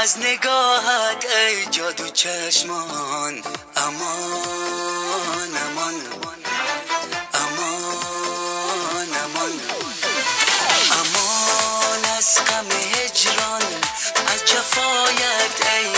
از نگاهت ای جادو چشمان. امان امان امان امان. امان از غم هجران از جفایت ای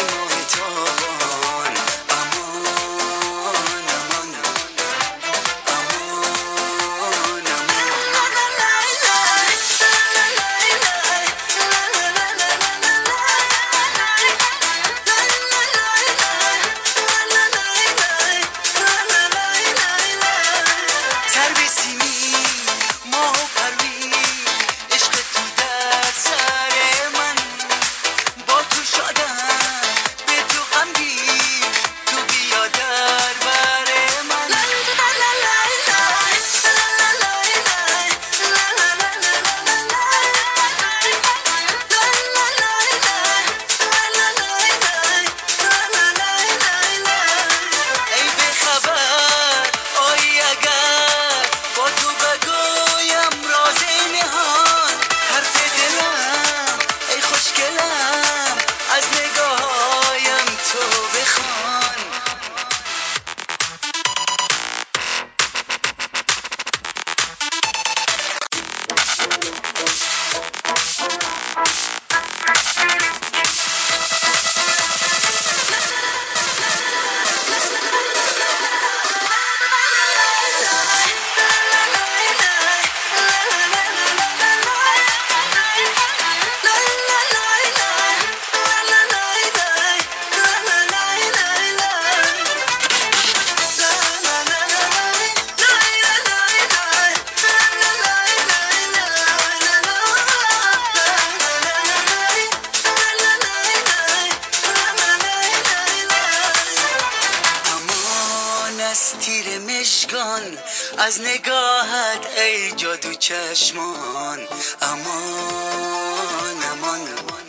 مژگان از نگاهت ای جادو چشمان امان امان.